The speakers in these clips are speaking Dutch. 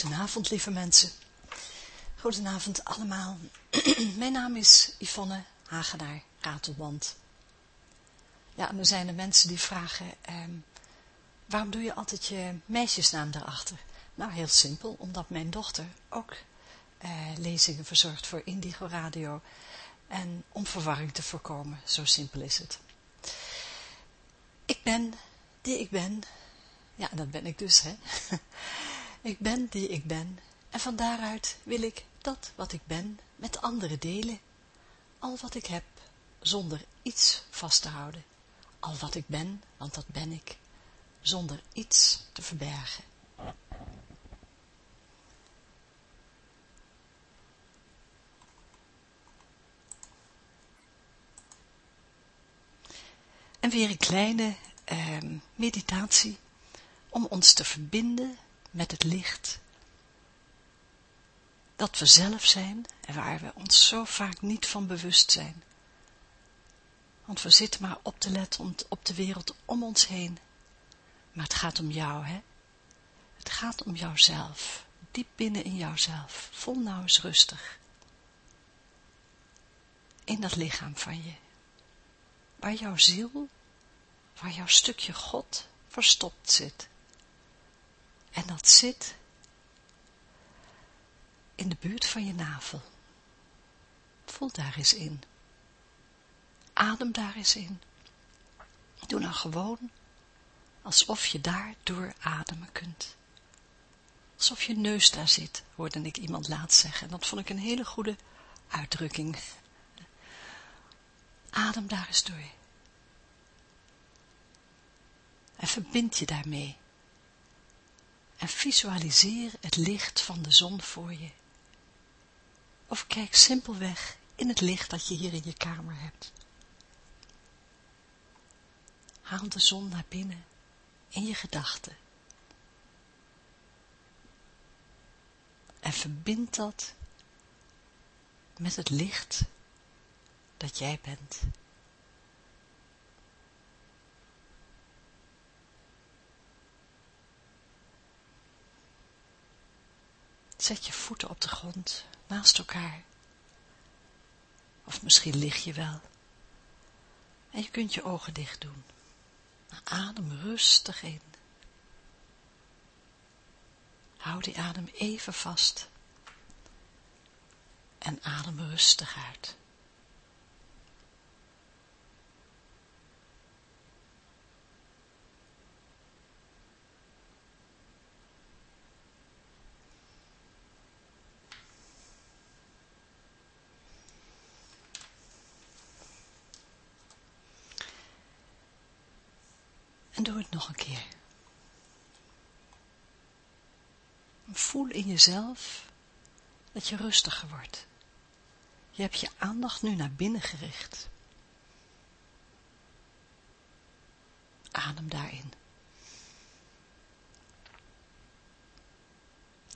Goedenavond, lieve mensen. Goedenavond allemaal. Mijn naam is Yvonne Hagenaar Ratelband. Ja, en er zijn er mensen die vragen, ehm, waarom doe je altijd je meisjesnaam daarachter? Nou, heel simpel, omdat mijn dochter ook eh, lezingen verzorgt voor Indigo Radio. En om verwarring te voorkomen, zo simpel is het. Ik ben die ik ben. Ja, dat ben ik dus, hè. ik ben die ik ben. En van daaruit wil ik dat wat ik ben met anderen delen. Al wat ik heb, zonder iets vast te houden. Al wat ik ben, want dat ben ik, zonder iets te verbergen. En weer een kleine eh, meditatie om ons te verbinden met het licht dat we zelf zijn en waar we ons zo vaak niet van bewust zijn. Want we zitten maar op te letten op de wereld om ons heen. Maar het gaat om jou, hè? Het gaat om jouzelf, diep binnen in jouzelf. Voel nou eens rustig. In dat lichaam van je. Waar jouw ziel, waar jouw stukje God verstopt zit. En dat zit in de buurt van je navel. Voel daar eens in. Adem daar eens in. Doe nou gewoon alsof je daar door ademen kunt. Alsof je neus daar zit, hoorde ik iemand laatst zeggen. En dat vond ik een hele goede uitdrukking. Adem daar eens door. En verbind je daarmee. En visualiseer het licht van de zon voor je. Of kijk simpelweg in het licht dat je hier in je kamer hebt. Haal de zon naar binnen in je gedachten. En verbind dat met het licht dat jij bent. Zet je voeten op de grond, naast elkaar. Of misschien lig je wel. En je kunt je ogen dicht doen. Adem rustig in. Hou die adem even vast. En adem rustig uit. Doe het nog een keer. Voel in jezelf dat je rustiger wordt. Je hebt je aandacht nu naar binnen gericht. Adem daarin.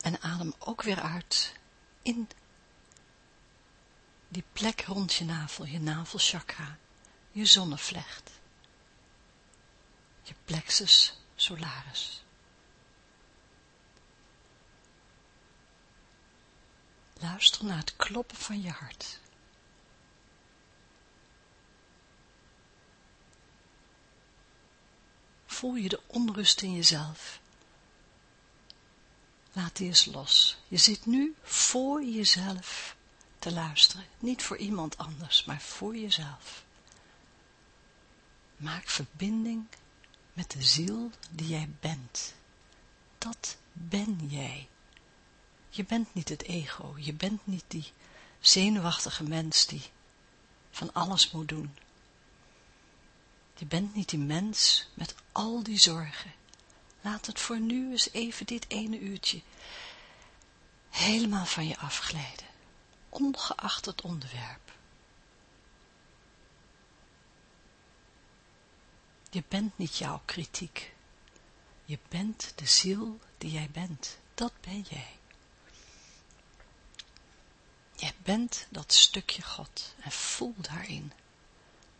En adem ook weer uit in die plek rond je navel, je navelchakra, je zonnevlecht je plexus solaris. Luister naar het kloppen van je hart. Voel je de onrust in jezelf. Laat die eens los. Je zit nu voor jezelf te luisteren. Niet voor iemand anders, maar voor jezelf. Maak verbinding met de ziel die jij bent. Dat ben jij. Je bent niet het ego, je bent niet die zenuwachtige mens die van alles moet doen. Je bent niet die mens met al die zorgen. Laat het voor nu eens even dit ene uurtje helemaal van je afglijden, ongeacht het onderwerp. Je bent niet jouw kritiek. Je bent de ziel die jij bent. Dat ben jij. Jij bent dat stukje God en voel daarin.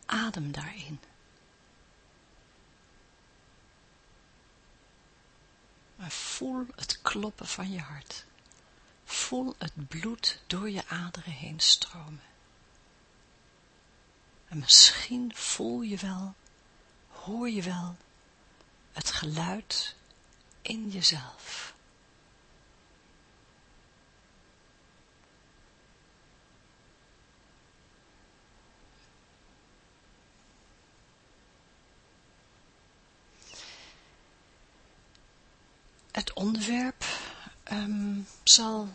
Adem daarin. Maar voel het kloppen van je hart. Voel het bloed door je aderen heen stromen. En misschien voel je wel, hoor je wel het geluid in jezelf. Het onderwerp um, zal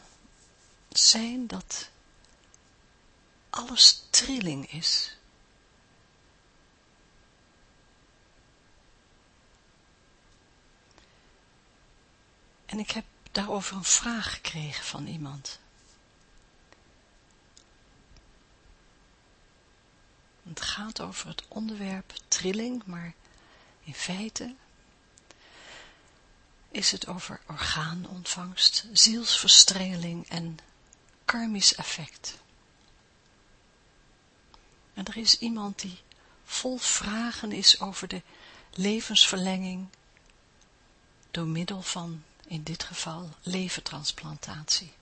zijn dat alles trilling is. En ik heb daarover een vraag gekregen van iemand. Het gaat over het onderwerp trilling, maar in feite is het over orgaanontvangst, zielsverstrengeling en karmisch effect. En er is iemand die vol vragen is over de levensverlenging door middel van, in dit geval, levertransplantatie.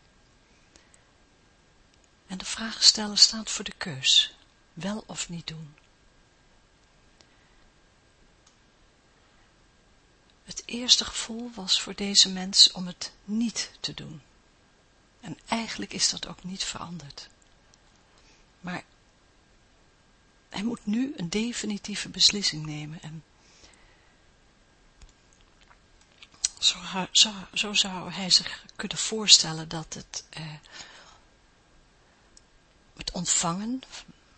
En de vraag stellen staat voor de keus, wel of niet doen. Het eerste gevoel was voor deze mens om het niet te doen. En eigenlijk is dat ook niet veranderd. Maar hij moet nu een definitieve beslissing nemen. En zo, zo, zo zou hij zich kunnen voorstellen dat het, eh, het ontvangen,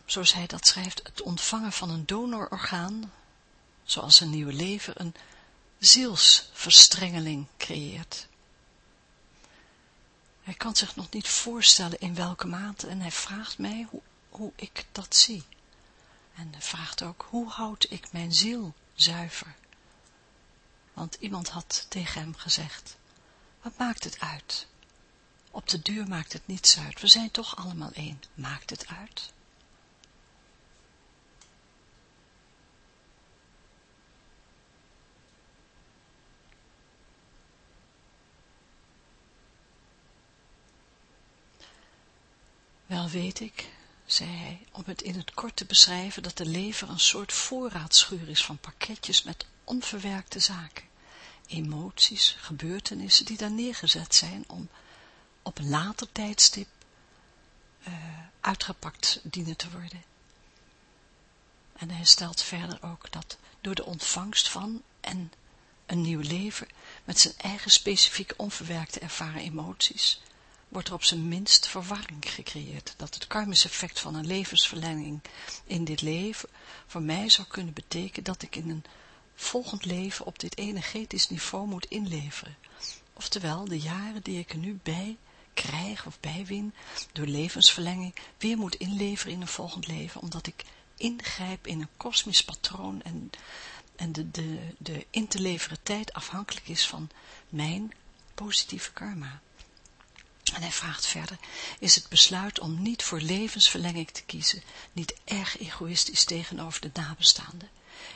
zoals hij dat schrijft, het ontvangen van een donororgaan, zoals een nieuwe leven, een zielsverstrengeling creëert. Hij kan zich nog niet voorstellen in welke mate en hij vraagt mij hoe, hoe ik dat zie. En hij vraagt ook, hoe houd ik mijn ziel zuiver? Want iemand had tegen hem gezegd, wat maakt het uit? Op de duur maakt het niets uit, we zijn toch allemaal één. Maakt het uit? Wel weet ik, zei hij, om het in het kort te beschrijven, dat de lever een soort voorraadschuur is van pakketjes met onverwerkte zaken, emoties, gebeurtenissen die daar neergezet zijn om op een later tijdstip uh, uitgepakt dienen te worden. En hij stelt verder ook dat door de ontvangst van en een nieuw leven met zijn eigen specifieke onverwerkte ervaren emoties wordt er op zijn minst verwarring gecreëerd, dat het karmisch effect van een levensverlenging in dit leven voor mij zou kunnen betekenen dat ik in een volgend leven op dit energetisch niveau moet inleveren. Oftewel, de jaren die ik er nu bij krijg of bijwin door levensverlenging weer moet inleveren in een volgend leven, omdat ik ingrijp in een kosmisch patroon en, en de, de, de in te leveren tijd afhankelijk is van mijn positieve karma. En hij vraagt verder, is het besluit om niet voor levensverlenging te kiezen, niet erg egoïstisch tegenover de nabestaanden?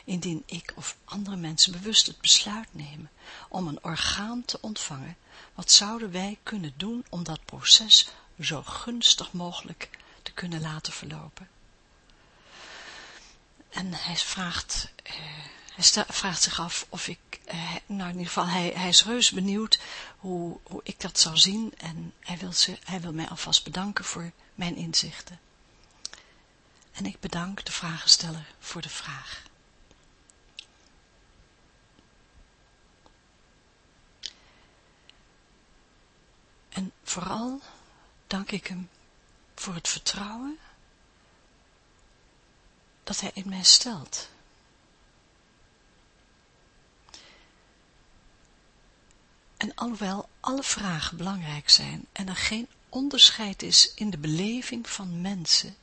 Indien ik of andere mensen bewust het besluit nemen om een orgaan te ontvangen, wat zouden wij kunnen doen om dat proces zo gunstig mogelijk te kunnen laten verlopen? En hij vraagt, eh, hij vraagt zich af of ik, eh, nou in ieder geval, hij, hij is reus benieuwd hoe, hoe ik dat zou zien en hij wil, ze, hij wil mij alvast bedanken voor mijn inzichten. En ik bedank de vragensteller voor de vraag. En vooral dank ik hem voor het vertrouwen dat hij in mij stelt. En alhoewel alle vragen belangrijk zijn en er geen onderscheid is in de beleving van mensen,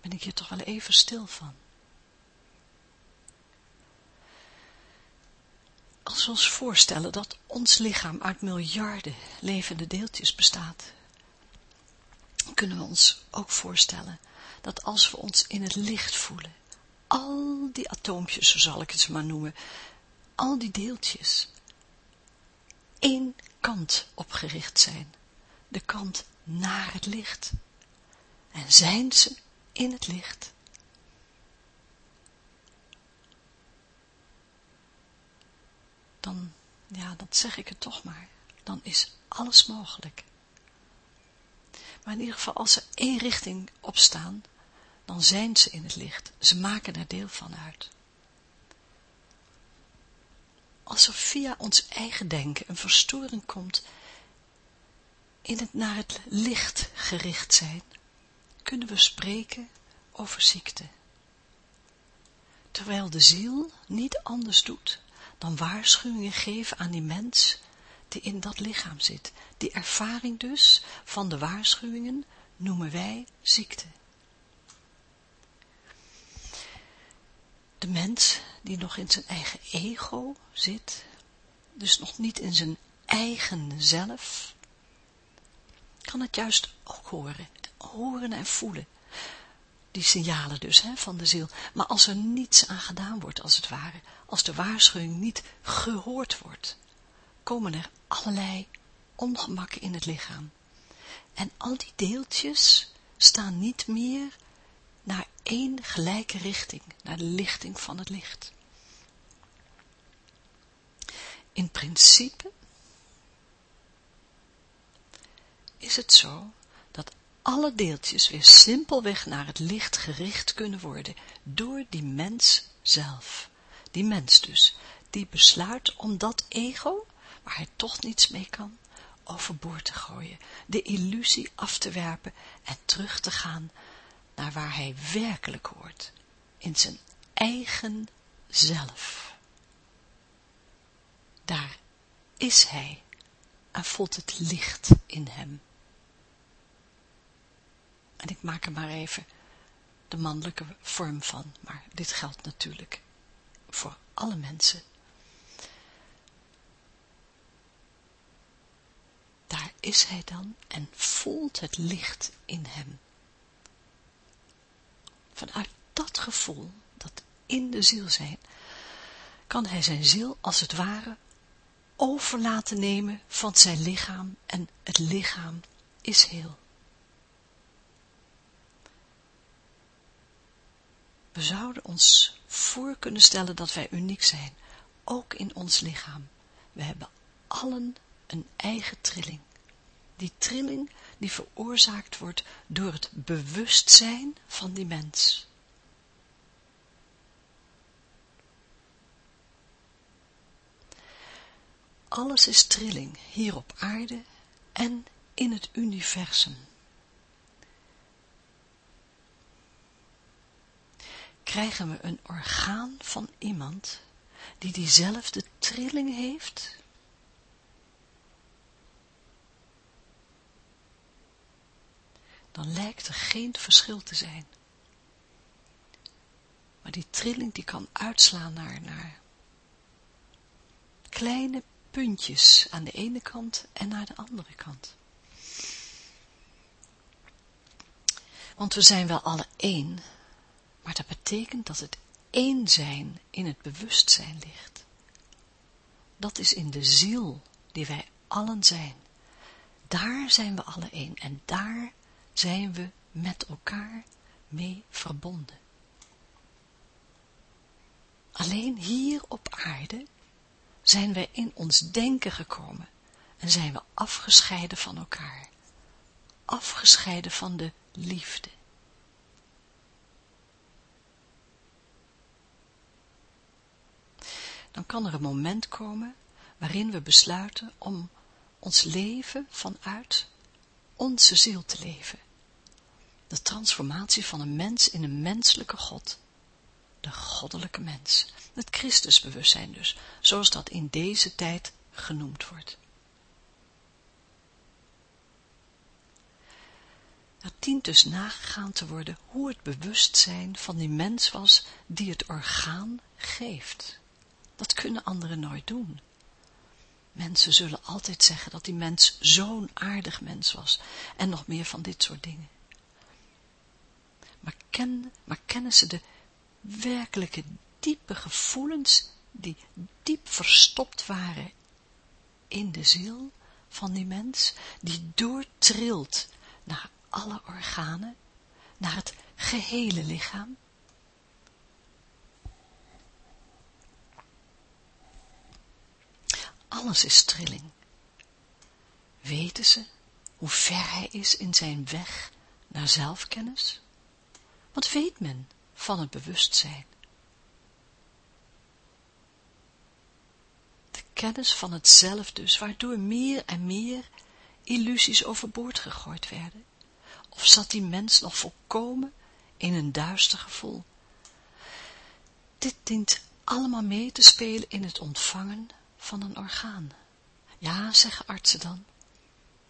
ben ik hier toch wel even stil van. Als we ons voorstellen dat ons lichaam uit miljarden levende deeltjes bestaat, kunnen we ons ook voorstellen dat als we ons in het licht voelen, al die atoompjes, zo zal ik het maar noemen, al die deeltjes, één kant opgericht zijn, de kant naar het licht. En zijn ze in het licht, dan, ja, dat zeg ik het toch maar, dan is alles mogelijk. Maar in ieder geval, als ze één richting opstaan, dan zijn ze in het licht. Ze maken er deel van uit. Als er via ons eigen denken een verstoring komt in het naar het licht gericht zijn, kunnen we spreken over ziekte. Terwijl de ziel niet anders doet dan waarschuwingen geven aan die mens die in dat lichaam zit. Die ervaring dus van de waarschuwingen noemen wij ziekte. De mens die nog in zijn eigen ego zit, dus nog niet in zijn eigen zelf, kan het juist ook horen, horen en voelen. Die signalen dus hè, van de ziel. Maar als er niets aan gedaan wordt, als het ware, als de waarschuwing niet gehoord wordt, komen er allerlei ongemakken in het lichaam. En al die deeltjes staan niet meer naar één gelijke richting, naar de lichting van het licht. In principe is het zo alle deeltjes weer simpelweg naar het licht gericht kunnen worden door die mens zelf. Die mens dus, die besluit om dat ego, waar hij toch niets mee kan, overboord te gooien, de illusie af te werpen en terug te gaan naar waar hij werkelijk hoort, in zijn eigen zelf. Daar is hij en voelt het licht in hem. En ik maak er maar even de mannelijke vorm van, maar dit geldt natuurlijk voor alle mensen. Daar is hij dan en voelt het licht in hem. Vanuit dat gevoel, dat in de ziel zijn, kan hij zijn ziel als het ware over laten nemen van zijn lichaam en het lichaam is heel. We zouden ons voor kunnen stellen dat wij uniek zijn, ook in ons lichaam. We hebben allen een eigen trilling. Die trilling die veroorzaakt wordt door het bewustzijn van die mens. Alles is trilling hier op aarde en in het universum. Krijgen we een orgaan van iemand die diezelfde trilling heeft dan lijkt er geen verschil te zijn. Maar die trilling die kan uitslaan naar, naar kleine puntjes aan de ene kant en naar de andere kant. Want we zijn wel alle één, maar dat betekent dat het één zijn in het bewustzijn ligt. Dat is in de ziel die wij allen zijn. Daar zijn we alle één en daar zijn we met elkaar mee verbonden. Alleen hier op aarde zijn wij in ons denken gekomen en zijn we afgescheiden van elkaar, afgescheiden van de liefde. Dan kan er een moment komen waarin we besluiten om ons leven vanuit onze ziel te leven de transformatie van een mens in een menselijke God. De goddelijke mens. Het Christusbewustzijn dus, zoals dat in deze tijd genoemd wordt. Er dient dus nagegaan te worden hoe het bewustzijn van die mens was die het orgaan geeft. Dat kunnen anderen nooit doen. Mensen zullen altijd zeggen dat die mens zo'n aardig mens was en nog meer van dit soort dingen maar, maar kennen ze de werkelijke diepe gevoelens die diep verstopt waren in de ziel van die mens, die doortrilt naar alle organen, naar het gehele lichaam. Alles is trilling. Weten ze hoe ver hij is in zijn weg naar zelfkennis? Wat weet men van het bewustzijn? De kennis van het zelf dus, waardoor meer en meer illusies overboord gegooid werden. Of zat die mens nog volkomen in een duister gevoel? Dit dient allemaal mee te spelen in het ontvangen van een orgaan. Ja, zeggen artsen dan,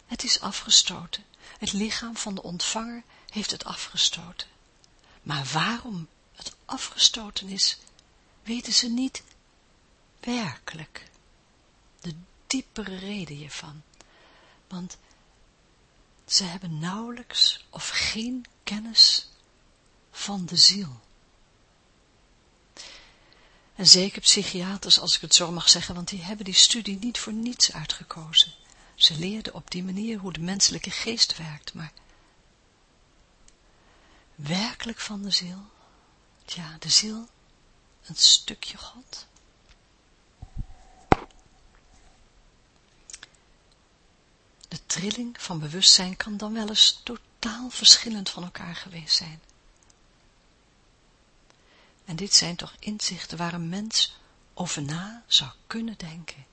het is afgestoten. Het lichaam van de ontvanger heeft het afgestoten. Maar waarom het afgestoten is, weten ze niet werkelijk. De diepere reden hiervan. Want ze hebben nauwelijks of geen kennis van de ziel. En zeker psychiaters, als ik het zo mag zeggen, want die hebben die studie niet voor niets uitgekozen. Ze leerden op die manier hoe de menselijke geest werkt, maar werkelijk van de ziel, ja, de ziel, een stukje God. De trilling van bewustzijn kan dan wel eens totaal verschillend van elkaar geweest zijn. En dit zijn toch inzichten waar een mens over na zou kunnen denken.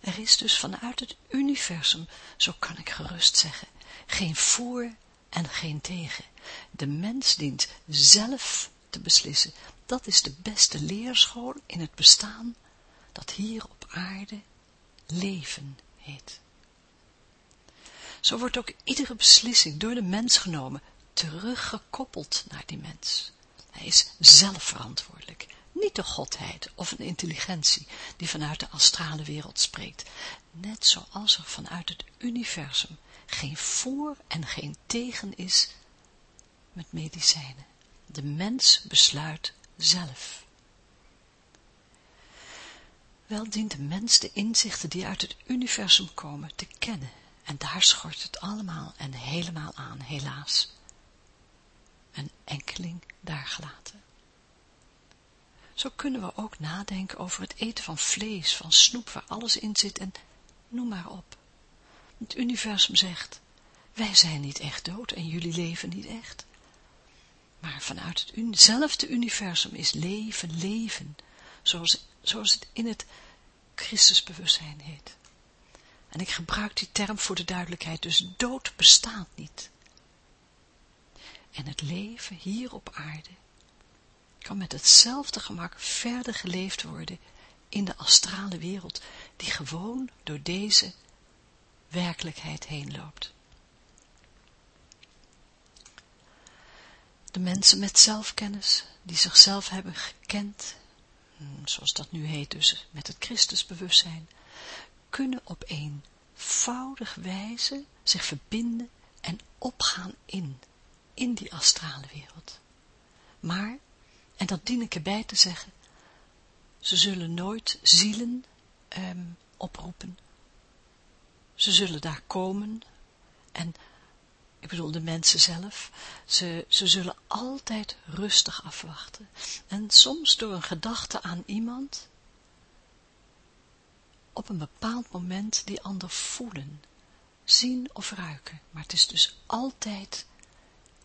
Er is dus vanuit het universum, zo kan ik gerust zeggen, geen voor en geen tegen. De mens dient zelf te beslissen. Dat is de beste leerschool in het bestaan dat hier op aarde leven heet. Zo wordt ook iedere beslissing door de mens genomen, teruggekoppeld naar die mens. Hij is zelf verantwoordelijk, niet de godheid of een intelligentie die vanuit de astrale wereld spreekt, net zoals er vanuit het universum geen voor en geen tegen is met medicijnen. De mens besluit zelf. Wel dient de mens de inzichten die uit het universum komen te kennen, en daar schort het allemaal en helemaal aan, helaas. Een enkeling daar gelaten. Zo kunnen we ook nadenken over het eten van vlees, van snoep, waar alles in zit en noem maar op. Het universum zegt, wij zijn niet echt dood en jullie leven niet echt. Maar vanuit hetzelfde universum is leven, leven, zoals, zoals het in het Christusbewustzijn heet. En ik gebruik die term voor de duidelijkheid, dus dood bestaat niet. En het leven hier op aarde kan met hetzelfde gemak verder geleefd worden in de astrale wereld, die gewoon door deze werkelijkheid heen loopt. De mensen met zelfkennis, die zichzelf hebben gekend, zoals dat nu heet dus, met het Christusbewustzijn, kunnen op eenvoudig wijze zich verbinden en opgaan in, in die astrale wereld. Maar, en dat dien ik erbij te zeggen, ze zullen nooit zielen um, oproepen ze zullen daar komen en, ik bedoel de mensen zelf, ze, ze zullen altijd rustig afwachten. En soms door een gedachte aan iemand, op een bepaald moment die ander voelen, zien of ruiken. Maar het is dus altijd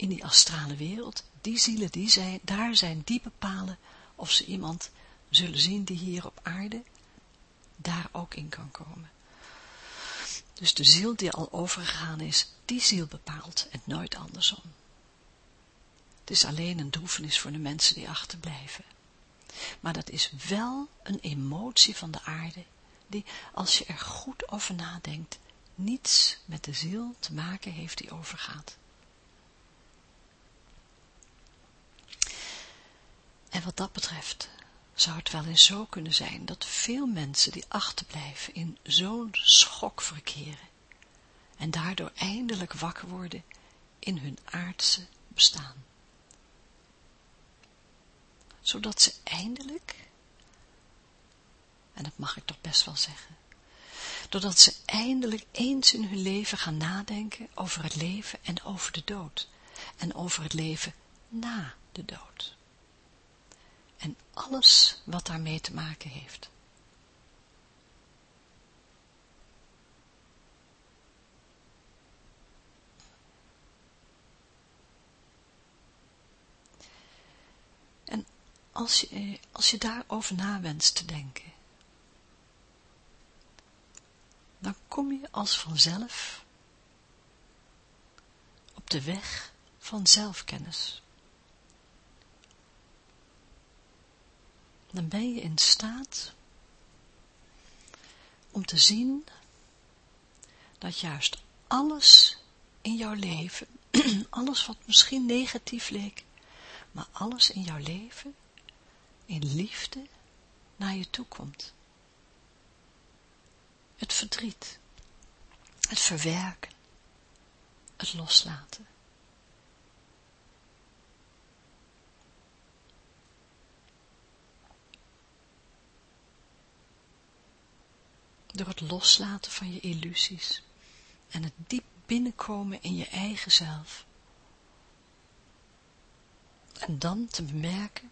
in die astrale wereld, die zielen die zijn, daar zijn, die bepalen of ze iemand zullen zien die hier op aarde daar ook in kan komen. Dus de ziel die al overgegaan is, die ziel bepaalt en nooit andersom. Het is alleen een droefenis voor de mensen die achterblijven. Maar dat is wel een emotie van de aarde, die, als je er goed over nadenkt, niets met de ziel te maken heeft die overgaat. En wat dat betreft, zou het wel eens zo kunnen zijn dat veel mensen die achterblijven in zo'n schok verkeren en daardoor eindelijk wakker worden in hun aardse bestaan. Zodat ze eindelijk, En dat mag ik toch best wel zeggen. Doordat ze eindelijk eens in hun leven gaan nadenken over het leven en over de dood. En over het leven na de dood. En alles wat daarmee te maken heeft. En als je, als je daarover na wenst te denken, dan kom je als vanzelf op de weg van zelfkennis. Dan ben je in staat om te zien dat juist alles in jouw leven, alles wat misschien negatief leek, maar alles in jouw leven in liefde naar je toe komt. Het verdriet, het verwerken, het loslaten. Door het loslaten van je illusies en het diep binnenkomen in je eigen zelf. En dan te bemerken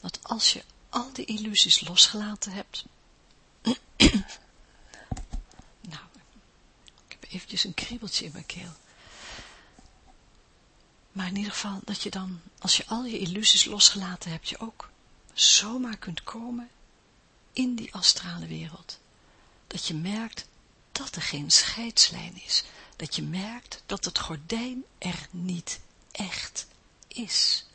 dat als je al die illusies losgelaten hebt, nou, ik heb eventjes een kriebeltje in mijn keel. Maar in ieder geval dat je dan, als je al je illusies losgelaten hebt, je ook zomaar kunt komen in die astrale wereld. Dat je merkt dat er geen scheidslijn is. Dat je merkt dat het gordijn er niet echt is.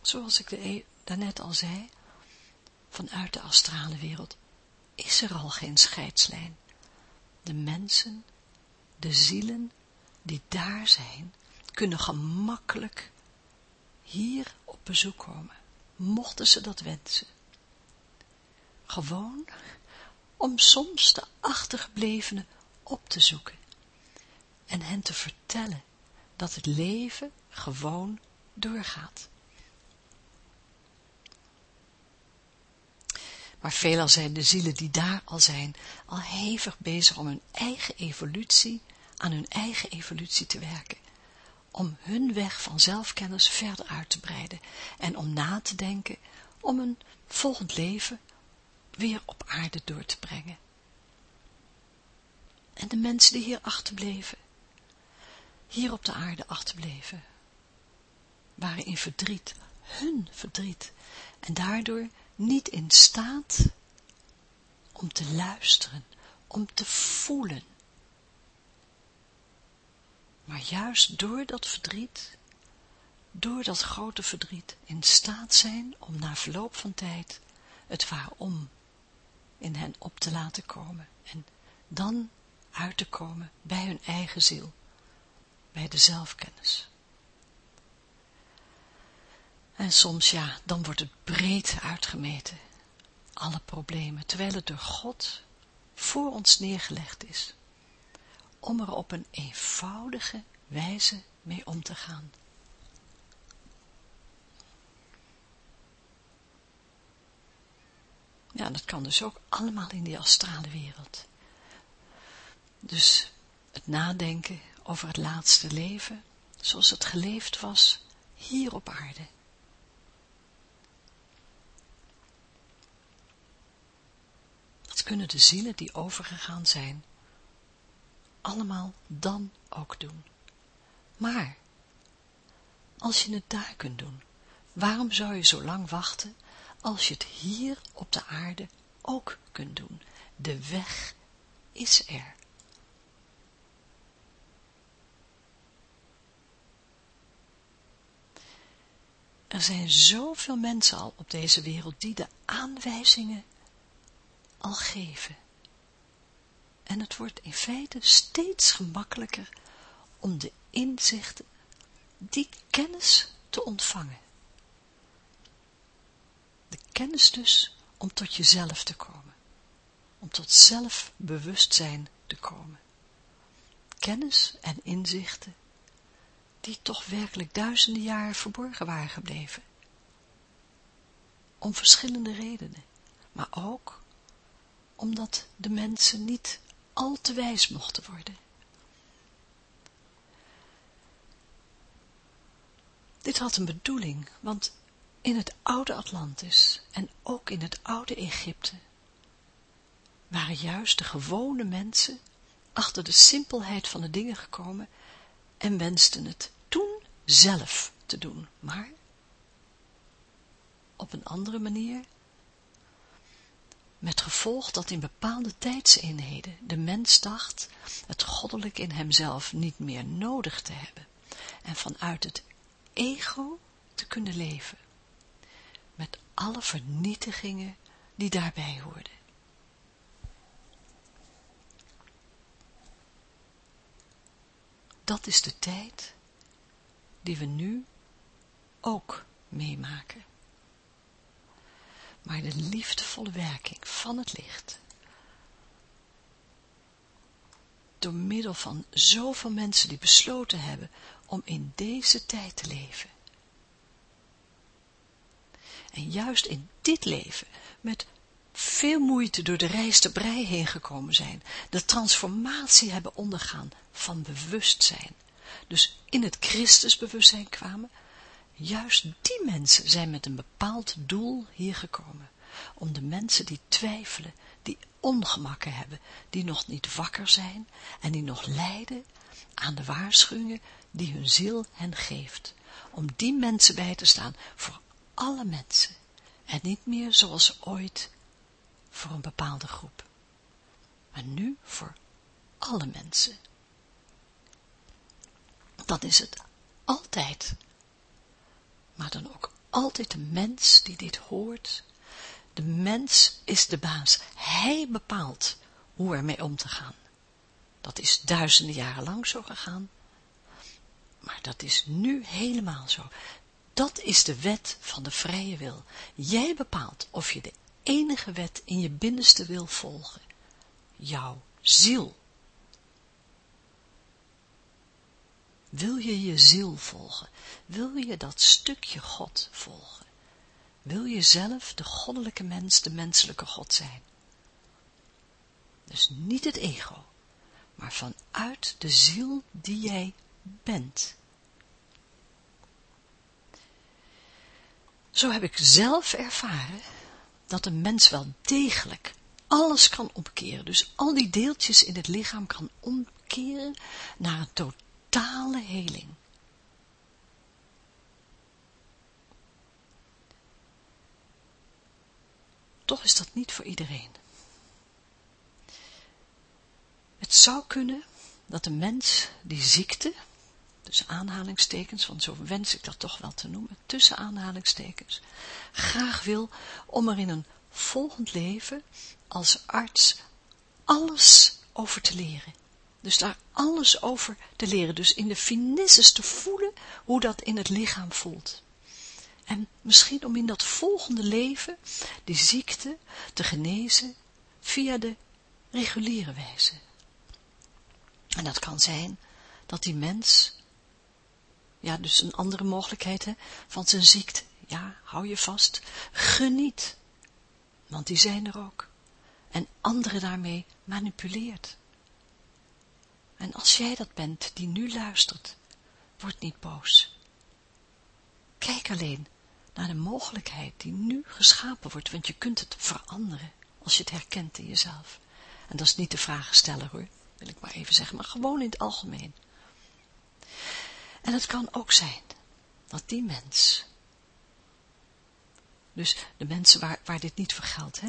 Zoals ik e- daarnet al zei, vanuit de astrale wereld is er al geen scheidslijn. De mensen, de zielen die daar zijn, kunnen gemakkelijk hier op bezoek komen, mochten ze dat wensen. Gewoon om soms de achtergeblevenen op te zoeken en hen te vertellen dat het leven gewoon doorgaat. Maar veelal zijn de zielen die daar al zijn, al hevig bezig om hun eigen evolutie, aan hun eigen evolutie te werken. Om hun weg van zelfkennis verder uit te breiden en om na te denken om een volgend leven weer op aarde door te brengen. En de mensen die hier achterbleven, hier op de aarde achterbleven, waren in verdriet, hun verdriet, en daardoor niet in staat om te luisteren, om te voelen. Maar juist door dat verdriet, door dat grote verdriet, in staat zijn om na verloop van tijd het waarom in hen op te laten komen en dan uit te komen bij hun eigen ziel, bij de zelfkennis. En soms, ja, dan wordt het breed uitgemeten, alle problemen, terwijl het door God voor ons neergelegd is, om er op een eenvoudige wijze mee om te gaan. Ja, dat kan dus ook allemaal in die astrale wereld. Dus het nadenken over het laatste leven, zoals het geleefd was, hier op aarde. Kunnen de zielen die overgegaan zijn, allemaal dan ook doen. Maar, als je het daar kunt doen, waarom zou je zo lang wachten als je het hier op de aarde ook kunt doen. De weg is er. Er zijn zoveel mensen al op deze wereld die de aanwijzingen al geven. En het wordt in feite steeds gemakkelijker om de inzichten, die kennis te ontvangen. De kennis dus om tot jezelf te komen. Om tot zelfbewustzijn te komen. kennis en inzichten, die toch werkelijk duizenden jaren verborgen waren gebleven. Om verschillende redenen, maar ook omdat de mensen niet al te wijs mochten worden. Dit had een bedoeling, want in het oude Atlantis en ook in het oude Egypte waren juist de gewone mensen achter de simpelheid van de dingen gekomen en wensten het toen zelf te doen, maar op een andere manier, met gevolg dat in bepaalde tijdseenheden de mens dacht het goddelijk in hemzelf niet meer nodig te hebben en vanuit het ego te kunnen leven, met alle vernietigingen die daarbij hoorden. Dat is de tijd die we nu ook meemaken. Maar de liefdevolle werking van het licht, door middel van zoveel mensen die besloten hebben om in deze tijd te leven. En juist in dit leven, met veel moeite door de reis de brei heen gekomen zijn, de transformatie hebben ondergaan van bewustzijn, dus in het Christusbewustzijn kwamen, juist die mensen zijn met een bepaald doel hier gekomen, om de mensen die twijfelen, die ongemakken hebben, die nog niet wakker zijn en die nog lijden aan de waarschuwingen die hun ziel hen geeft, om die mensen bij te staan voor alle mensen en niet meer zoals ooit voor een bepaalde groep, maar nu voor alle mensen. Dan is het altijd, maar dan ook altijd de mens die dit hoort. De mens is de baas. Hij bepaalt hoe ermee om te gaan. Dat is duizenden jaren lang zo gegaan. Maar dat is nu helemaal zo. Dat is de wet van de vrije wil. Jij bepaalt of je de enige wet in je binnenste wil volgen. Jouw ziel. Wil je je ziel volgen? Wil je dat stukje God volgen? Wil je zelf de goddelijke mens, de menselijke God zijn? Dus niet het ego, maar vanuit de ziel die jij bent. Zo heb ik zelf ervaren dat een mens wel degelijk alles kan omkeren. Dus al die deeltjes in het lichaam kan omkeren naar een totale heling. Toch is dat niet voor iedereen. Het zou kunnen dat een mens die ziekte, tussen aanhalingstekens, want zo wens ik dat toch wel te noemen, tussen aanhalingstekens, graag wil om er in een volgend leven als arts alles over te leren. Dus daar alles over te leren, dus in de finesses te voelen hoe dat in het lichaam voelt. En misschien om in dat volgende leven die ziekte te genezen via de reguliere wijze. En dat kan zijn dat die mens ja, dus een andere mogelijkheid van zijn ziekte. Ja, hou je vast. Geniet. Want die zijn er ook. En anderen daarmee manipuleert. En als jij dat bent die nu luistert, word niet boos. Kijk alleen naar de mogelijkheid die nu geschapen wordt, want je kunt het veranderen als je het herkent in jezelf. En dat is niet de vraag stellen hoor, wil ik maar even zeggen, maar gewoon in het algemeen. En het kan ook zijn dat die mens, dus de mensen waar, waar dit niet voor geldt, hè,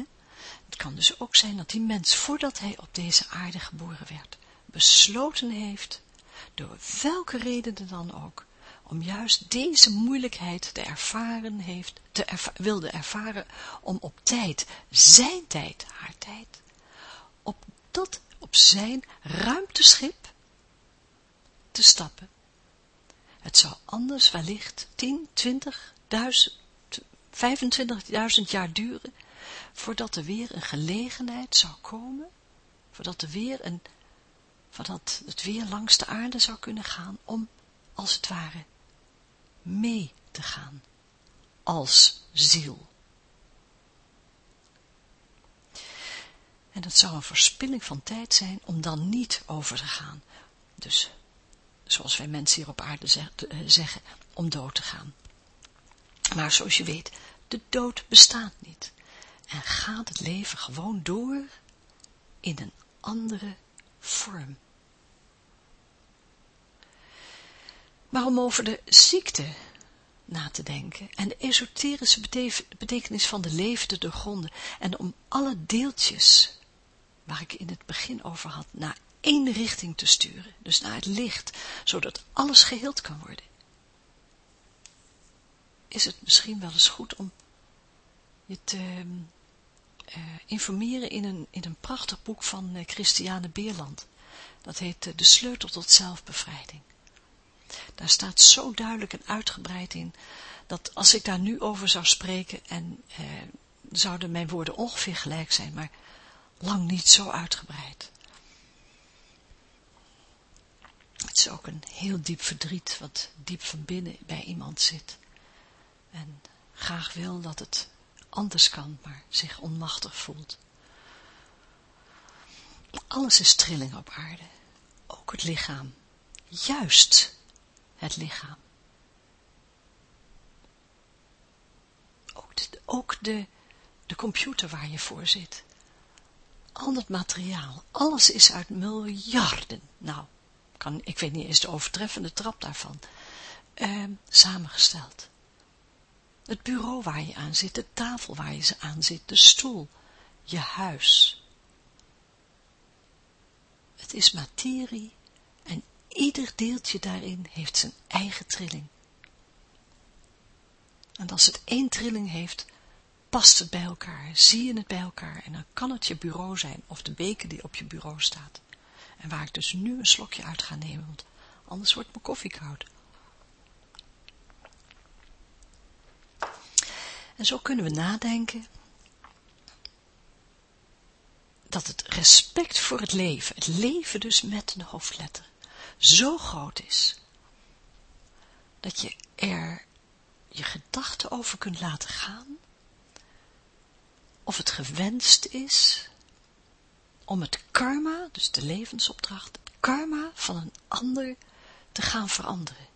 het kan dus ook zijn dat die mens, voordat hij op deze aarde geboren werd, besloten heeft, door welke reden dan ook, om juist deze moeilijkheid te ervaren heeft, te wilde ervaren, om op tijd, zijn tijd, haar tijd, op dat, op zijn ruimteschip te stappen. Het zou anders wellicht 10, 20, 25.000 jaar duren, voordat er weer een gelegenheid zou komen, voordat er weer een van dat het weer langs de aarde zou kunnen gaan om, als het ware, mee te gaan, als ziel. En dat zou een verspilling van tijd zijn om dan niet over te gaan. Dus, zoals wij mensen hier op aarde eh, zeggen, om dood te gaan. Maar zoals je weet, de dood bestaat niet. En gaat het leven gewoon door in een andere vorm. Maar om over de ziekte na te denken en de esoterische betekenis van de leven te doorgronden en om alle deeltjes waar ik in het begin over had, naar één richting te sturen, dus naar het licht, zodat alles geheeld kan worden. Is het misschien wel eens goed om je te uh, informeren in een, in een prachtig boek van uh, Christiane Beerland. Dat heet uh, De sleutel tot zelfbevrijding. Daar staat zo duidelijk en uitgebreid in, dat als ik daar nu over zou spreken, en zouden mijn woorden ongeveer gelijk zijn, maar lang niet zo uitgebreid. Het is ook een heel diep verdriet, wat diep van binnen bij iemand zit. En graag wil dat het anders kan, maar zich onmachtig voelt. Alles is trilling op aarde, ook het lichaam, juist het lichaam. Ook de, de, computer waar je voor zit, al dat materiaal, alles is uit miljarden, nou, kan, ik weet niet eens de overtreffende trap daarvan, eh, samengesteld. Het bureau waar je aan zit, de tafel waar je aan zit, de stoel, je huis. Het is materie en ieder deeltje daarin heeft zijn eigen trilling. En als het één trilling heeft, past het bij elkaar, zie je het bij elkaar en dan kan het je bureau zijn of de beker die op je bureau staat. En waar ik dus nu een slokje uit ga nemen, want anders wordt mijn koffie koud. En zo kunnen we nadenken dat het respect voor het leven, het leven dus met een hoofdletter, zo groot is, dat je er je gedachten over kunt laten gaan of het gewenst is om het karma, dus de levensopdracht, het karma van een ander te gaan veranderen.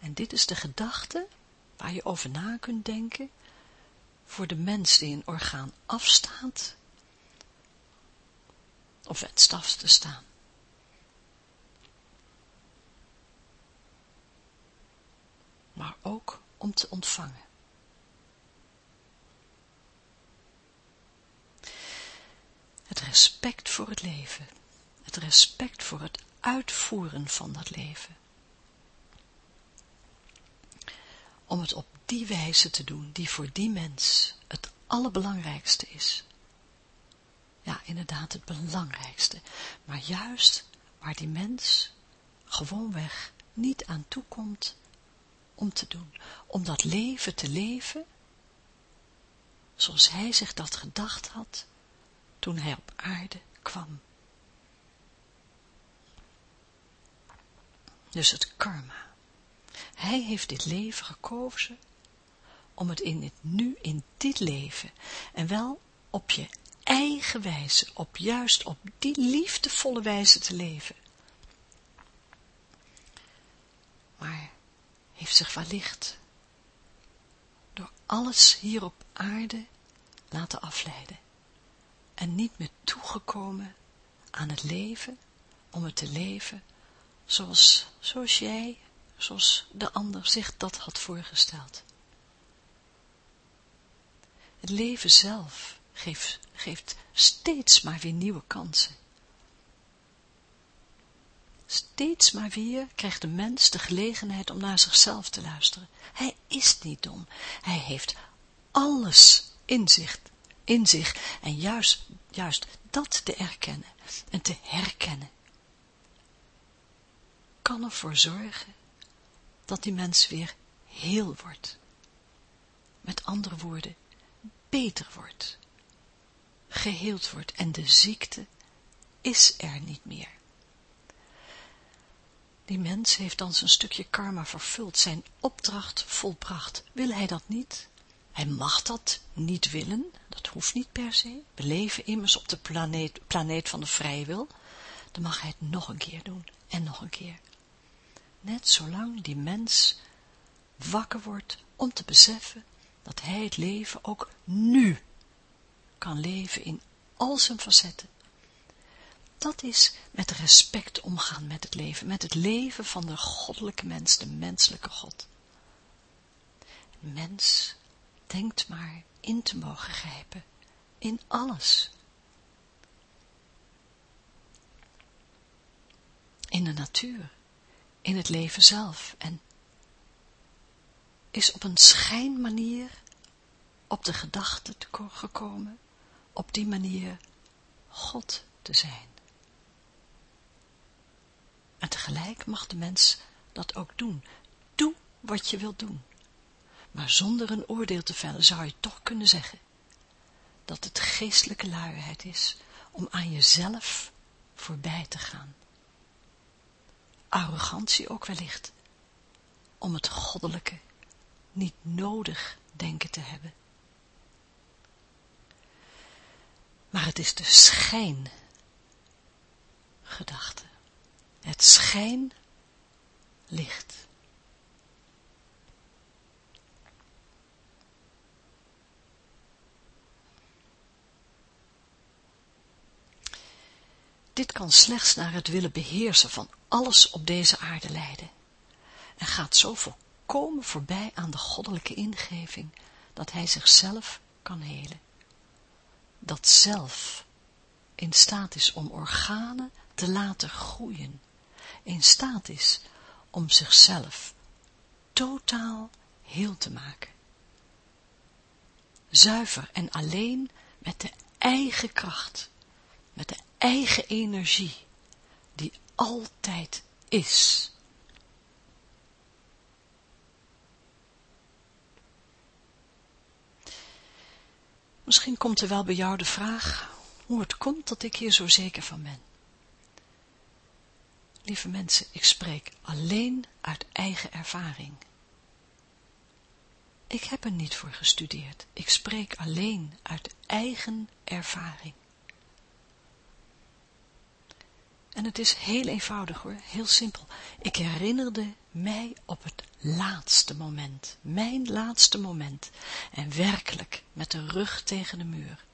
En dit is de gedachte waar je over na kunt denken voor de mens die een orgaan afstaat of wenst af te staan. maar ook om te ontvangen. Het respect voor het leven, het respect voor het uitvoeren van dat leven. Om het op die wijze te doen die voor die mens het allerbelangrijkste is. Ja, inderdaad het belangrijkste, maar juist waar die mens gewoonweg niet aan toekomt om te doen, om dat leven te leven, zoals hij zich dat gedacht had, toen hij op aarde kwam. Dus het karma. Hij heeft dit leven gekozen om het in het nu, in dit leven, en wel op je eigen wijze, op juist op die liefdevolle wijze te leven. Maar heeft zich wellicht door alles hier op aarde laten afleiden en niet meer toegekomen aan het leven, om het te leven zoals, zoals jij, zoals de ander zich dat had voorgesteld. Het leven zelf geeft, geeft steeds maar weer nieuwe kansen. Steeds maar weer krijgt de mens de gelegenheid om naar zichzelf te luisteren. Hij is niet dom. Hij heeft alles in zich, in zich en juist, juist dat te erkennen en te herkennen. Kan ervoor zorgen dat die mens weer heel wordt. Met andere woorden, beter wordt, geheeld wordt en de ziekte is er niet meer. Die mens heeft dan zijn stukje karma vervuld, zijn opdracht volbracht. Wil hij dat niet? Hij mag dat niet willen, dat hoeft niet per se. We leven immers op de planeet, planeet van de vrije wil. Dan mag hij het nog een keer doen en nog een keer. Net zolang die mens wakker wordt om te beseffen dat hij het leven ook nu kan leven in al zijn facetten. Dat is met respect omgaan met het leven, met het leven van de goddelijke mens, de menselijke God. Mens denkt maar in te mogen grijpen, in alles. In de natuur, in het leven zelf en is op een schijnmanier op de gedachte te gekomen, op die manier God te zijn. En tegelijk mag de mens dat ook doen. Doe wat je wilt doen. Maar zonder een oordeel te vellen zou je toch kunnen zeggen dat het geestelijke luiheid is om aan jezelf voorbij te gaan. Arrogantie ook wellicht, om het goddelijke niet nodig denken te hebben. Maar het is de schijngedachte. Het schijn licht. Dit kan slechts naar het willen beheersen van alles op deze aarde leiden en gaat zo volkomen voorbij aan de goddelijke ingeving dat hij zichzelf kan helen. Dat zelf in staat is om organen te laten groeien, in staat is om zichzelf totaal heel te maken. Zuiver en alleen met de eigen kracht, met de eigen energie, die altijd is. Misschien komt er wel bij jou de vraag hoe het komt dat ik hier zo zeker van ben. Lieve mensen, ik spreek alleen uit eigen ervaring. Ik heb er niet voor gestudeerd. Ik spreek alleen uit eigen ervaring. En het is heel eenvoudig hoor, heel simpel. Ik herinnerde mij op het laatste moment, mijn laatste moment, en werkelijk met de rug tegen de muur.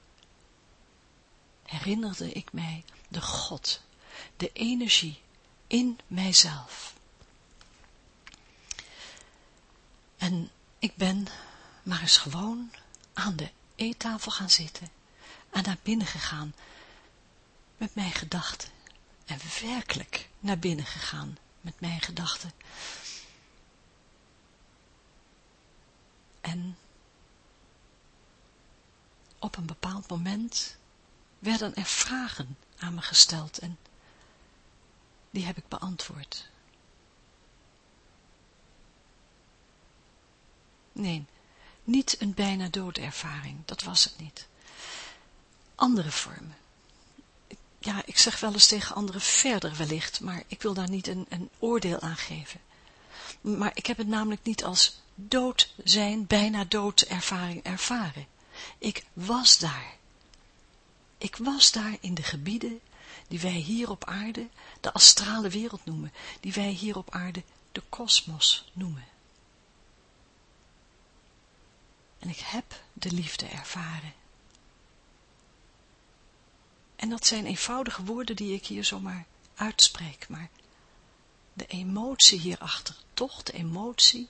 Herinnerde ik mij de God, de energie in mijzelf. En ik ben maar eens gewoon aan de eettafel gaan zitten en naar binnen gegaan met mijn gedachten. En werkelijk naar binnen gegaan met mijn gedachten. En op een bepaald moment werden er vragen aan me gesteld en die heb ik beantwoord. Nee, niet een bijna doodervaring, dat was het niet. Andere vormen. Ja, ik zeg wel eens tegen anderen verder wellicht, maar ik wil daar niet een, een oordeel aan geven. Maar ik heb het namelijk niet als dood zijn, bijna doodervaring ervaren. Ik was daar. Ik was daar in de gebieden die wij hier op aarde de astrale wereld noemen, die wij hier op aarde de kosmos noemen. En ik heb de liefde ervaren. En dat zijn eenvoudige woorden die ik hier zomaar uitspreek, maar de emotie hierachter, toch de emotie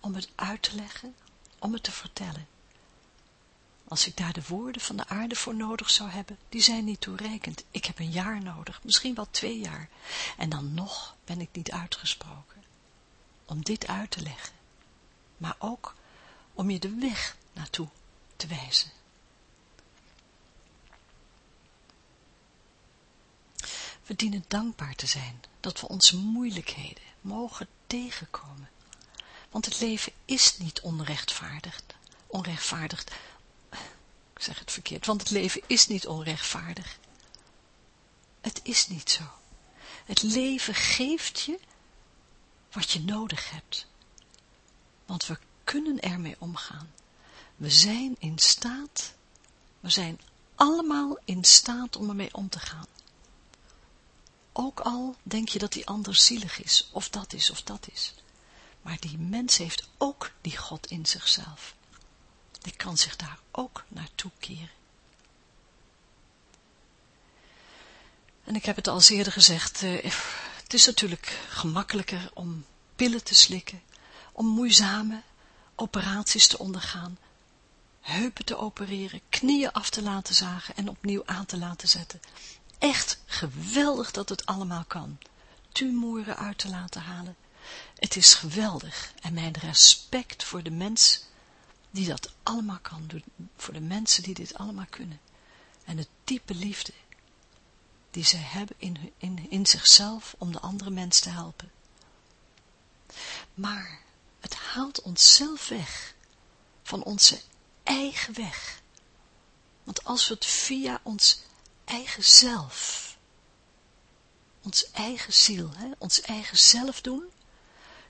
om het uit te leggen, om het te vertellen. Als ik daar de woorden van de aarde voor nodig zou hebben, die zijn niet toereikend. Ik heb een jaar nodig, misschien wel twee jaar. En dan nog ben ik niet uitgesproken. Om dit uit te leggen. Maar ook om je de weg naartoe te wijzen. We dienen dankbaar te zijn dat we onze moeilijkheden mogen tegenkomen. Want het leven is niet onrechtvaardigd, onrechtvaardigd ik zeg het verkeerd, want het leven is niet onrechtvaardig. Het is niet zo. Het leven geeft je wat je nodig hebt. Want we kunnen ermee omgaan. We zijn in staat, we zijn allemaal in staat om ermee om te gaan. Ook al denk je dat die ander zielig is, of dat is, of dat is. Maar die mens heeft ook die God in zichzelf. Die kan zich daar ook naartoe keren. En ik heb het al eerder gezegd, eh, het is natuurlijk gemakkelijker om pillen te slikken, om moeizame operaties te ondergaan, heupen te opereren, knieën af te laten zagen en opnieuw aan te laten zetten. Echt geweldig dat het allemaal kan. Tumoren uit te laten halen. Het is geweldig en mijn respect voor de mens die dat allemaal kan doen, voor de mensen die dit allemaal kunnen. En de diepe liefde die zij hebben in, in, in zichzelf om de andere mens te helpen. Maar het haalt onszelf weg van onze eigen weg. Want als we het via ons eigen zelf, ons eigen ziel, hè, ons eigen zelf doen,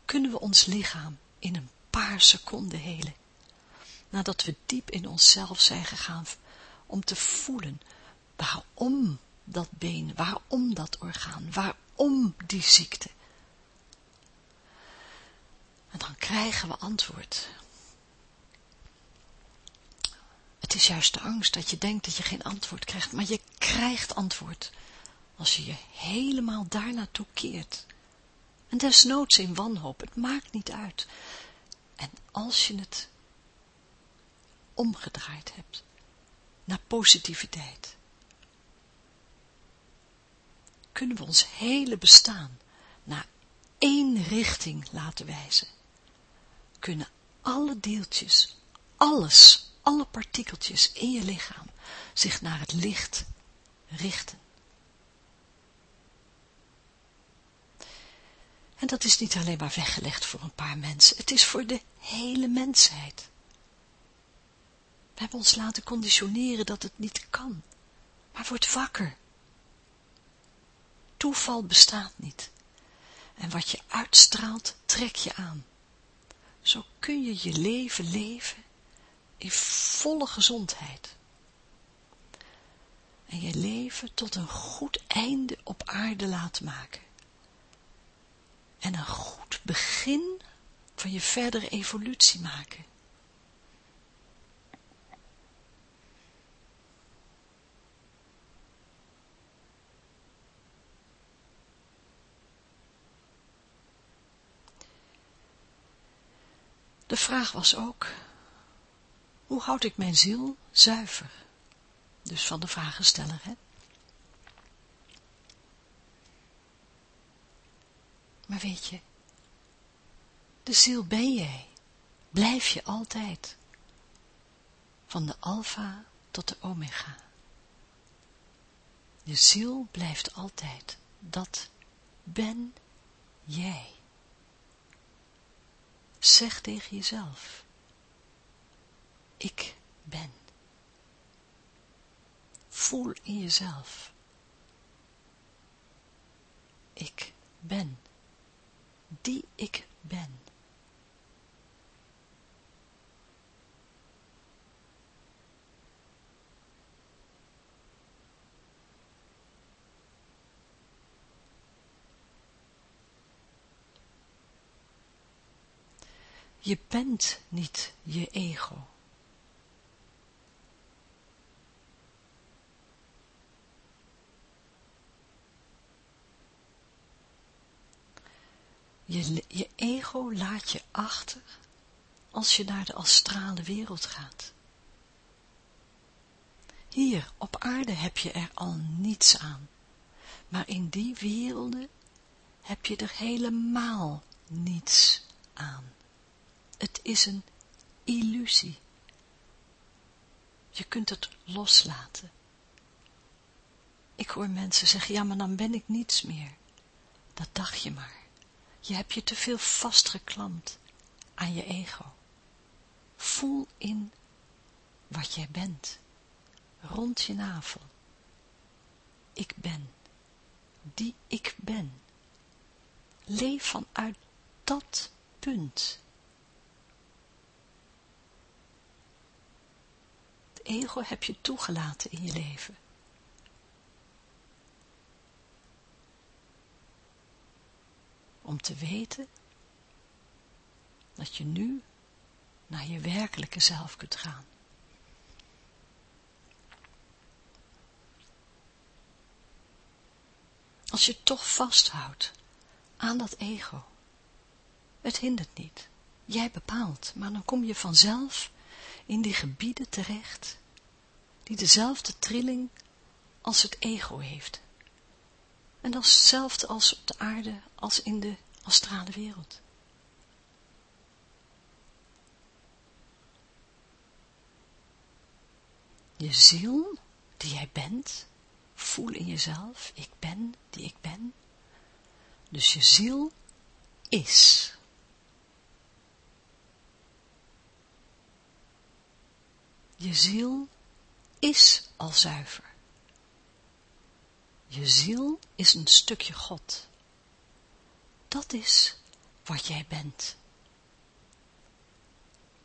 kunnen we ons lichaam in een paar seconden helen. Nadat we diep in onszelf zijn gegaan om te voelen waarom dat been, waarom dat orgaan, waarom die ziekte. En dan krijgen we antwoord. Het is juist de angst dat je denkt dat je geen antwoord krijgt, maar je krijgt antwoord als je je helemaal daar naartoe keert. En desnoods in wanhoop, het maakt niet uit. En als je het omgedraaid hebt naar positiviteit, kunnen we ons hele bestaan naar één richting laten wijzen. Kunnen alle deeltjes, alles, alle partikeltjes in je lichaam zich naar het licht richten. En dat is niet alleen maar weggelegd voor een paar mensen, het is voor de hele mensheid. We hebben ons laten conditioneren dat het niet kan, maar word wakker. Toeval bestaat niet. En wat je uitstraalt, trek je aan. Zo kun je je leven leven in volle gezondheid. En je leven tot een goed einde op aarde laten maken. En een goed begin van je verdere evolutie maken. De vraag was ook, hoe houd ik mijn ziel zuiver? Dus van de vragensteller, hè? Maar weet je, de ziel ben jij, blijf je altijd, van de alfa tot de omega. Je ziel blijft altijd, dat ben jij. Zeg tegen jezelf, ik ben. Voel in jezelf, ik ben, die ik ben. Je bent niet je ego. Je, je ego laat je achter als je naar de astrale wereld gaat. Hier op aarde heb je er al niets aan, maar in die werelden heb je er helemaal niets aan. Het is een illusie. Je kunt het loslaten. Ik hoor mensen zeggen, ja, maar dan ben ik niets meer. Dat dacht je maar. Je hebt je te veel vastgeklampt aan je ego. Voel in wat jij bent. rond je navel. Ik ben, die ik ben. Leef vanuit dat punt. Het ego heb je toegelaten in je leven. Om te weten dat je nu naar je werkelijke zelf kunt gaan. Als je toch vasthoudt aan dat ego, het hindert niet. Jij bepaalt, maar dan kom je vanzelf in die gebieden terecht, die dezelfde trilling als het ego heeft. En dat is hetzelfde als op de aarde, als in de astrale wereld. Je ziel, die jij bent, voel in jezelf, ik ben die ik ben. Dus je ziel is. Je ziel is al zuiver. Je ziel is een stukje God. Dat is wat jij bent.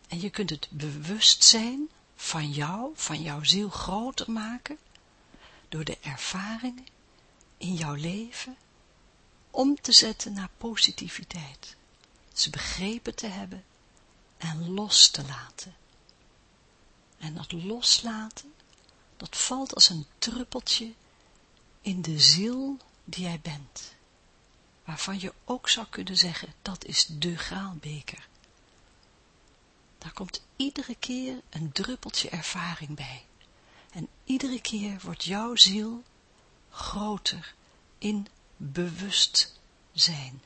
En je kunt het bewustzijn van jou, van jouw ziel groter maken, door de ervaringen in jouw leven om te zetten naar positiviteit. Ze begrepen te hebben en los te laten. En dat loslaten, dat valt als een druppeltje in de ziel die jij bent. Waarvan je ook zou kunnen zeggen, dat is de graalbeker. Daar komt iedere keer een druppeltje ervaring bij. En iedere keer wordt jouw ziel groter in bewustzijn.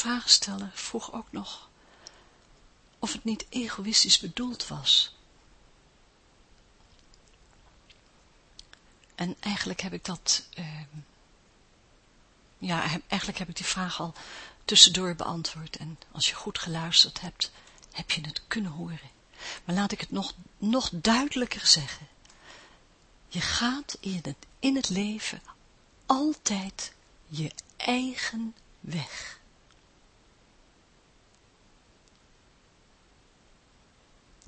De vraagsteller vroeg ook nog of het niet egoïstisch bedoeld was. En eigenlijk heb ik dat, uh, ja, eigenlijk heb ik die vraag al tussendoor beantwoord. En als je goed geluisterd hebt, heb je het kunnen horen. Maar laat ik het nog, nog duidelijker zeggen. Je gaat in het, in het leven altijd je eigen weg.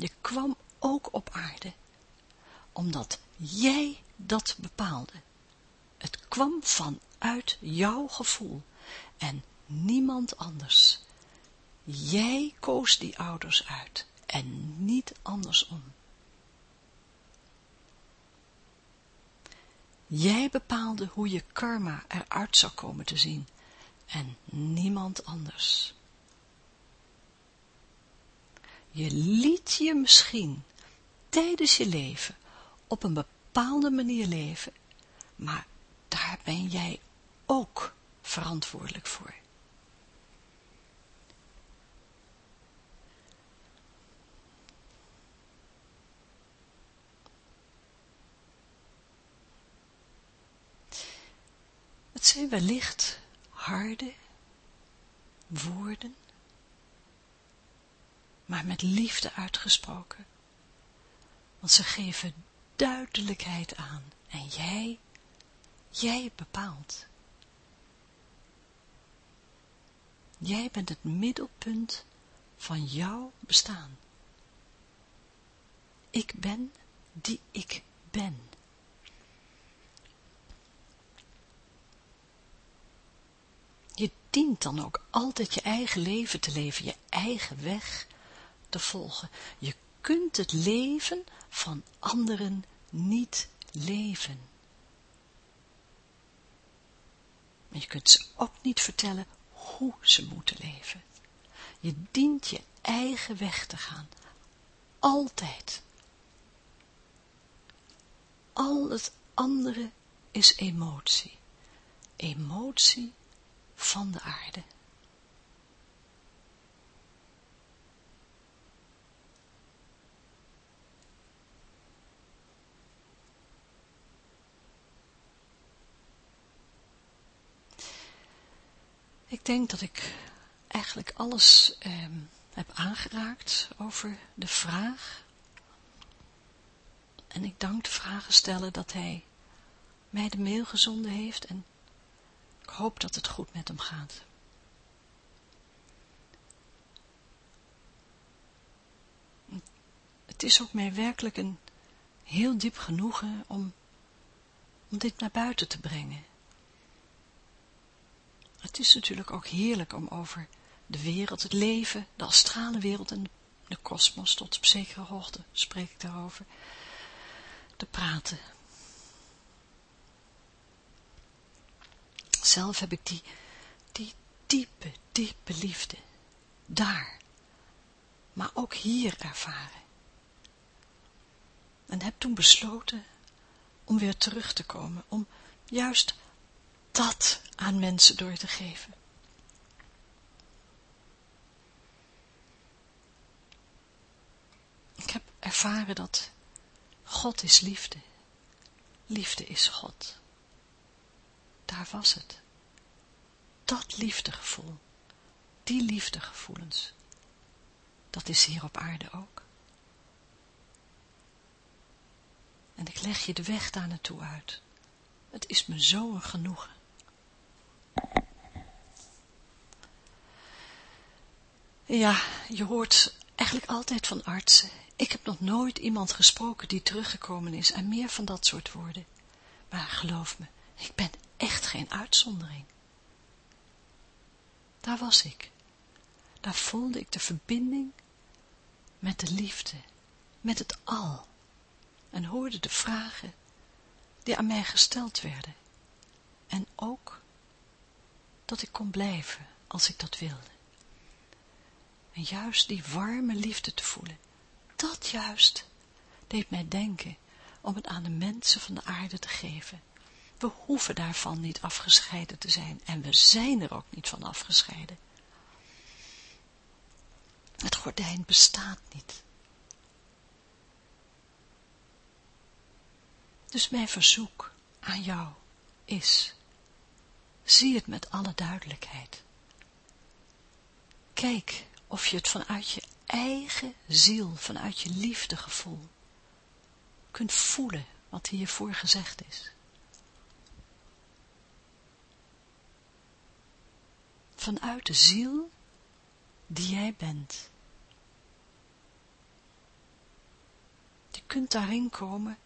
Je kwam ook op aarde, omdat jij dat bepaalde. Het kwam vanuit jouw gevoel en niemand anders. Jij koos die ouders uit en niet andersom. Jij bepaalde hoe je karma eruit zou komen te zien en niemand anders. Je liet je misschien tijdens je leven op een bepaalde manier leven, maar daar ben jij ook verantwoordelijk voor. Het zijn wellicht harde woorden, maar met liefde uitgesproken. Want ze geven duidelijkheid aan. En jij, jij bepaalt. Jij bent het middelpunt van jouw bestaan. Ik ben die ik ben. Je dient dan ook altijd je eigen leven te leven, je eigen weg te volgen. Je kunt het leven van anderen niet leven. Maar je kunt ze ook niet vertellen hoe ze moeten leven. Je dient je eigen weg te gaan. Altijd. Al het andere is emotie. Emotie van de aarde. Ik denk dat ik eigenlijk alles ehm, heb aangeraakt over de vraag. En ik dank de vragensteller dat hij mij de mail gezonden heeft en ik hoop dat het goed met hem gaat. Het is ook mij werkelijk een heel diep genoegen om, om dit naar buiten te brengen. Het is natuurlijk ook heerlijk om over de wereld, het leven, de astrale wereld en de kosmos, tot op zekere hoogte spreek ik daarover, te praten. Zelf heb ik die, die diepe, diepe liefde, daar, maar ook hier ervaren. En heb toen besloten om weer terug te komen, om juist dat aan mensen door te geven. Ik heb ervaren dat God is liefde. Liefde is God. Daar was het. Dat liefdegevoel, die liefdegevoelens, dat is hier op aarde ook. En ik leg je de weg daar naartoe uit. Het is me zo een genoegen. Ja, je hoort eigenlijk altijd van artsen. Ik heb nog nooit iemand gesproken die teruggekomen is en meer van dat soort woorden. Maar geloof me, ik ben echt geen uitzondering. Daar was ik. Daar voelde ik de verbinding met de liefde, met het al. En hoorde de vragen die aan mij gesteld werden. En ook dat ik kon blijven als ik dat wilde. En juist die warme liefde te voelen, dat juist deed mij denken om het aan de mensen van de aarde te geven. We hoeven daarvan niet afgescheiden te zijn en we zijn er ook niet van afgescheiden. Het gordijn bestaat niet. Dus mijn verzoek aan jou is, zie het met alle duidelijkheid. Kijk of je het vanuit je eigen ziel, vanuit je liefdegevoel, kunt voelen wat hiervoor gezegd is. Vanuit de ziel die jij bent. Je kunt daarin komen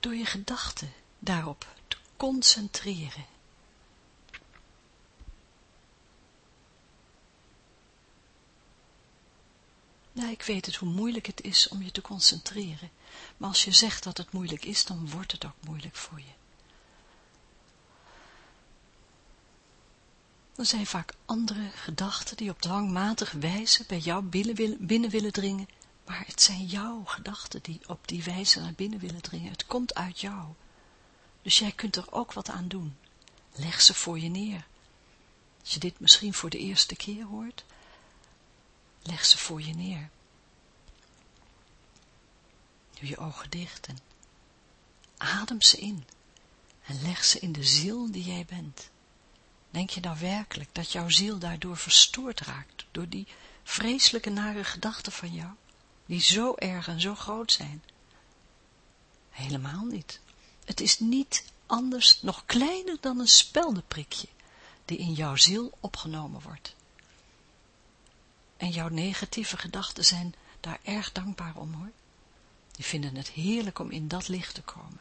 door je gedachten daarop te concentreren. Ja, ik weet het, hoe moeilijk het is om je te concentreren. Maar als je zegt dat het moeilijk is, dan wordt het ook moeilijk voor je. Er zijn vaak andere gedachten die op dwangmatige wijze bij jou binnen willen dringen, maar het zijn jouw gedachten die op die wijze naar binnen willen dringen. Het komt uit jou. Dus jij kunt er ook wat aan doen. Leg ze voor je neer. Als je dit misschien voor de eerste keer hoort, leg ze voor je neer. Doe je ogen dicht en adem ze in en leg ze in de ziel die jij bent. Denk je nou werkelijk dat jouw ziel daardoor verstoord raakt, door die vreselijke nare gedachten van jou, die zo erg en zo groot zijn? Helemaal niet. Het is niet anders, nog kleiner dan een speldenprikje, die in jouw ziel opgenomen wordt. En jouw negatieve gedachten zijn daar erg dankbaar om hoor. Die vinden het heerlijk om in dat licht te komen.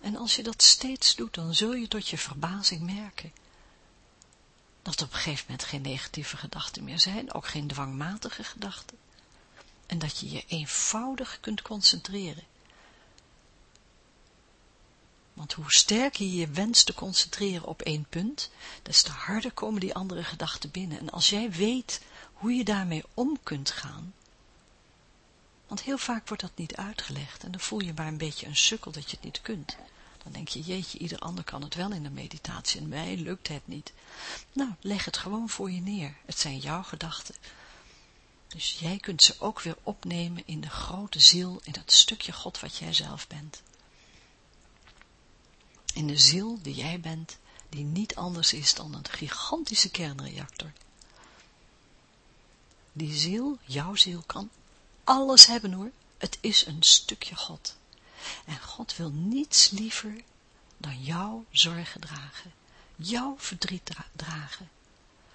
En als je dat steeds doet, dan zul je tot je verbazing merken dat op een gegeven moment geen negatieve gedachten meer zijn, ook geen dwangmatige gedachten. En dat je je eenvoudig kunt concentreren. Want hoe sterker je je wenst te concentreren op één punt, des te harder komen die andere gedachten binnen. En als jij weet hoe je daarmee om kunt gaan, want heel vaak wordt dat niet uitgelegd en dan voel je maar een beetje een sukkel dat je het niet kunt. Dan denk je, jeetje, ieder ander kan het wel in de meditatie en mij lukt het niet. Nou, leg het gewoon voor je neer. Het zijn jouw gedachten. Dus jij kunt ze ook weer opnemen in de grote ziel, in dat stukje God wat jij zelf bent. In de ziel die jij bent, die niet anders is dan een gigantische kernreactor. Die ziel, jouw ziel, kan alles hebben hoor. Het is een stukje God. En God wil niets liever dan jouw zorgen dragen, jouw verdriet dragen,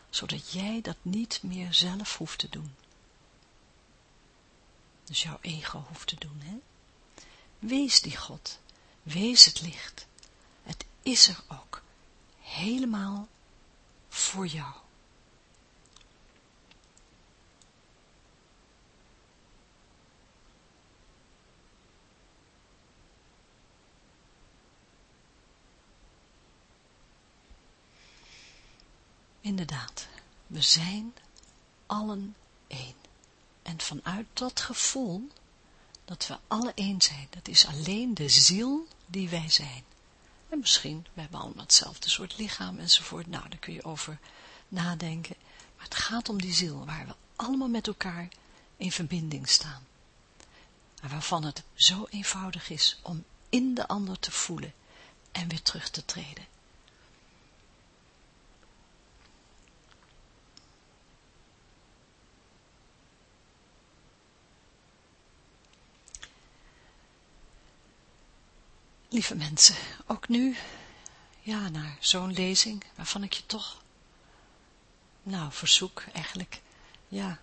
zodat jij dat niet meer zelf hoeft te doen. Dus jouw ego hoeft te doen, hè. Wees die God, wees het licht. Is er ook, helemaal voor jou. Inderdaad, we zijn allen één. En vanuit dat gevoel dat we alle één zijn, dat is alleen de ziel die wij zijn. En misschien, we hebben allemaal hetzelfde soort lichaam enzovoort, nou, daar kun je over nadenken. Maar het gaat om die ziel, waar we allemaal met elkaar in verbinding staan. En waarvan het zo eenvoudig is om in de ander te voelen en weer terug te treden. Lieve mensen, ook nu, ja, naar zo'n lezing, waarvan ik je toch, nou, verzoek eigenlijk, ja,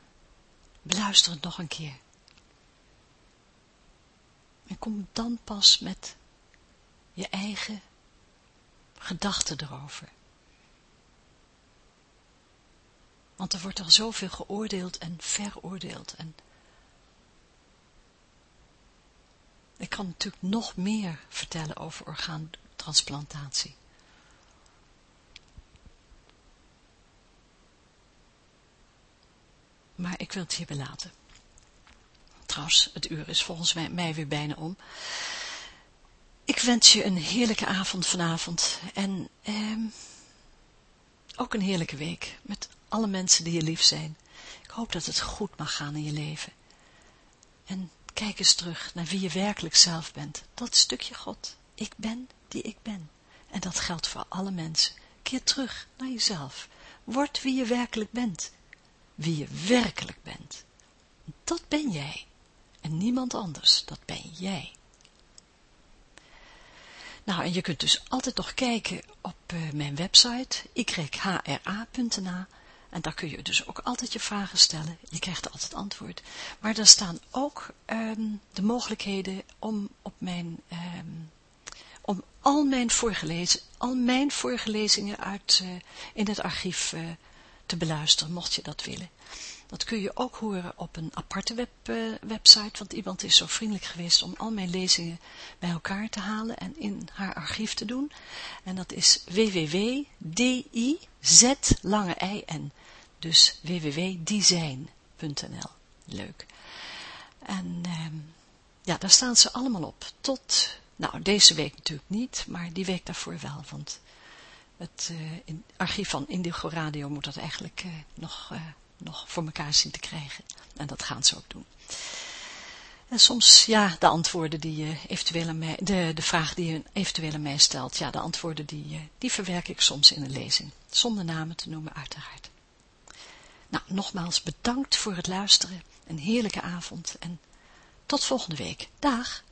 beluister het nog een keer. En kom dan pas met je eigen gedachten erover. Want er wordt al zoveel geoordeeld en veroordeeld en Ik kan natuurlijk nog meer vertellen over orgaantransplantatie. Maar ik wil het hierbij laten. Trouwens, het uur is volgens mij, weer bijna om. Ik wens je een heerlijke avond vanavond. En eh, ook een heerlijke week. Met alle mensen die je lief zijn. Ik hoop dat het goed mag gaan in je leven. En Kijk eens terug naar wie je werkelijk zelf bent. Dat stukje God. Ik ben die ik ben. En dat geldt voor alle mensen. Keer terug naar jezelf. Word wie je werkelijk bent. Wie je werkelijk bent. Dat ben jij. En niemand anders. Dat ben jij. Nou, en je kunt dus altijd nog kijken op uh, mijn website, yhra.na en daar kun je dus ook altijd je vragen stellen. Je krijgt altijd antwoord. Maar daar staan ook um, de mogelijkheden om op mijn... Um, om al mijn, voorgelezen, al mijn voorgelezingen uit, uh, in het archief uh, te beluisteren, mocht je dat willen. Dat kun je ook horen op een aparte web, uh, website, want iemand is zo vriendelijk geweest om al mijn lezingen bij elkaar te halen en in haar archief te doen. En dat is www.di-z-lange-i-n dus www.design.nl. Leuk. En ehm, ja, daar staan ze allemaal op. Tot, nou deze week natuurlijk niet, maar die week daarvoor wel. Want het uh, in, archief van Indigo Radio moet dat eigenlijk uh, nog, uh, nog voor elkaar zien te krijgen. En dat gaan ze ook doen. En soms, ja, de antwoorden die je eventueel aan mij, de, de vraag die je eventueel aan mij stelt, ja, de antwoorden die, die verwerk ik soms in een lezing. Zonder namen te noemen, uiteraard. Nou, nogmaals bedankt voor het luisteren. Een heerlijke avond en tot volgende week. Dag!